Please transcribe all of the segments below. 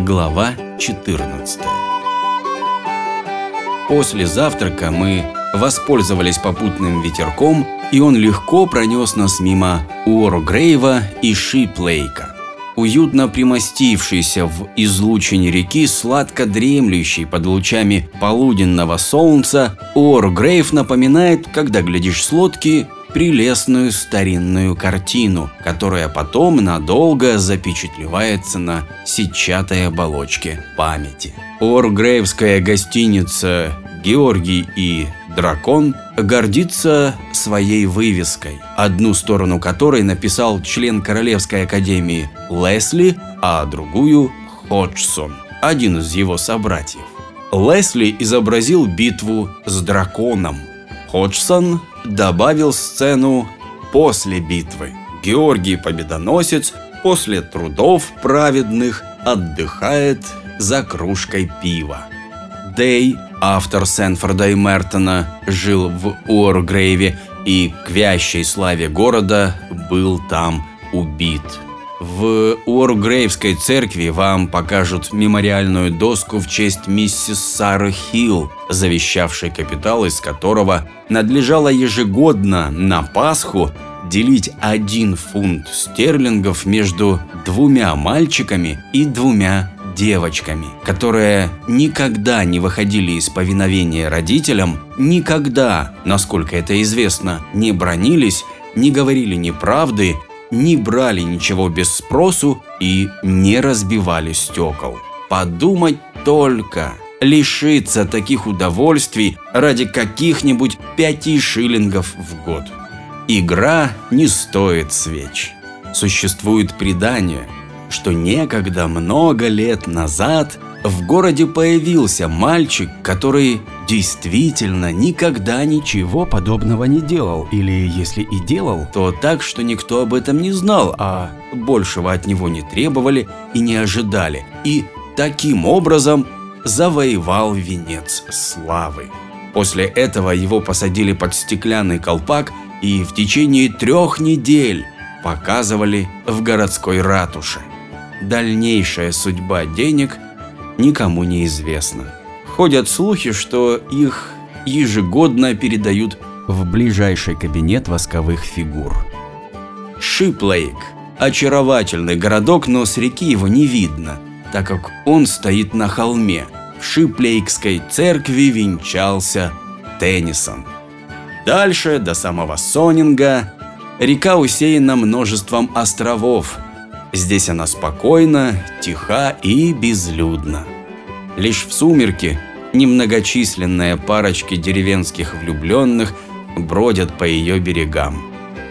Глава 14 После завтрака мы воспользовались попутным ветерком, и он легко пронес нас мимо Уоргрейва и Шиплейка. Уютно примостившийся в излучине реки, сладко дремлющий под лучами полуденного солнца, Уоргрейв напоминает, когда глядишь с лодки, прелестную старинную картину, которая потом надолго запечатлевается на сетчатой оболочке памяти. Оргрейвская гостиница «Георгий и дракон» гордится своей вывеской, одну сторону которой написал член Королевской академии Лесли, а другую – Ходжсон, один из его собратьев. Лесли изобразил битву с драконом. Ходжсон добавил сцену после битвы. Георгий Победоносец после трудов праведных отдыхает за кружкой пива. Дэй, автор Сенфорда и Мертона, жил в Уоргрейве и к вящей славе города был там убит. В Уоргрейвской церкви вам покажут мемориальную доску в честь миссис Сары Хилл, завещавшей капитал, из которого надлежало ежегодно на Пасху делить один фунт стерлингов между двумя мальчиками и двумя девочками, которые никогда не выходили из повиновения родителям, никогда, насколько это известно, не бронились, не говорили неправды не брали ничего без спросу и не разбивали стекол. Подумать только, лишиться таких удовольствий ради каких-нибудь пяти шиллингов в год. Игра не стоит свеч. Существует предание, что некогда много лет назад в городе появился мальчик, который действительно никогда ничего подобного не делал. Или если и делал, то так, что никто об этом не знал, а большего от него не требовали и не ожидали. И таким образом завоевал венец славы. После этого его посадили под стеклянный колпак и в течение трех недель показывали в городской ратуше. Дальнейшая судьба денег никому не известна. Ходят слухи, что их ежегодно передают в ближайший кабинет восковых фигур. Шиплейк – очаровательный городок, но с реки его не видно, так как он стоит на холме. В Шиплейкской церкви венчался Теннисон. Дальше, до самого Сонинга, река усеяна множеством островов. Здесь она спокойна, тиха и безлюдна. Лишь в сумерки немногочисленные парочки деревенских влюбленных бродят по ее берегам.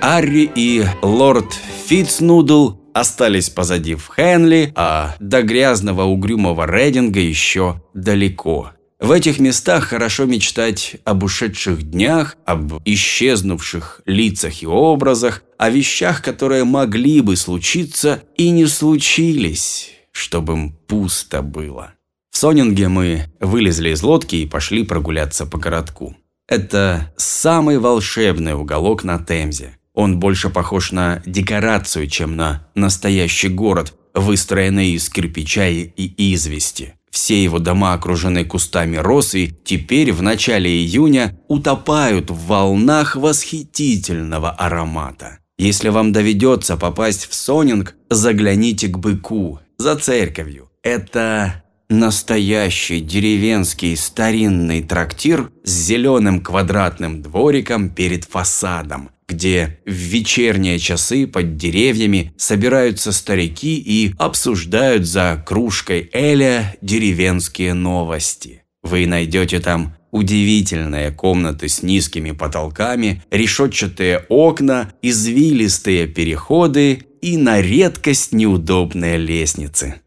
Арри и лорд Фитцнудл остались позади в Хенли, а до грязного угрюмого Рейдинга еще далеко. В этих местах хорошо мечтать об ушедших днях, об исчезнувших лицах и образах, о вещах, которые могли бы случиться и не случились, чтобы им пусто было. В Сонинге мы вылезли из лодки и пошли прогуляться по городку. Это самый волшебный уголок на Темзе. Он больше похож на декорацию, чем на настоящий город, выстроенный из кирпича и извести. Все его дома окружены кустами роз и теперь в начале июня утопают в волнах восхитительного аромата. Если вам доведется попасть в Сонинг, загляните к быку за церковью. Это Настоящий деревенский старинный трактир с зеленым квадратным двориком перед фасадом, где в вечерние часы под деревьями собираются старики и обсуждают за кружкой Эля деревенские новости. Вы найдете там удивительные комнаты с низкими потолками, решетчатые окна, извилистые переходы и на редкость неудобные лестницы.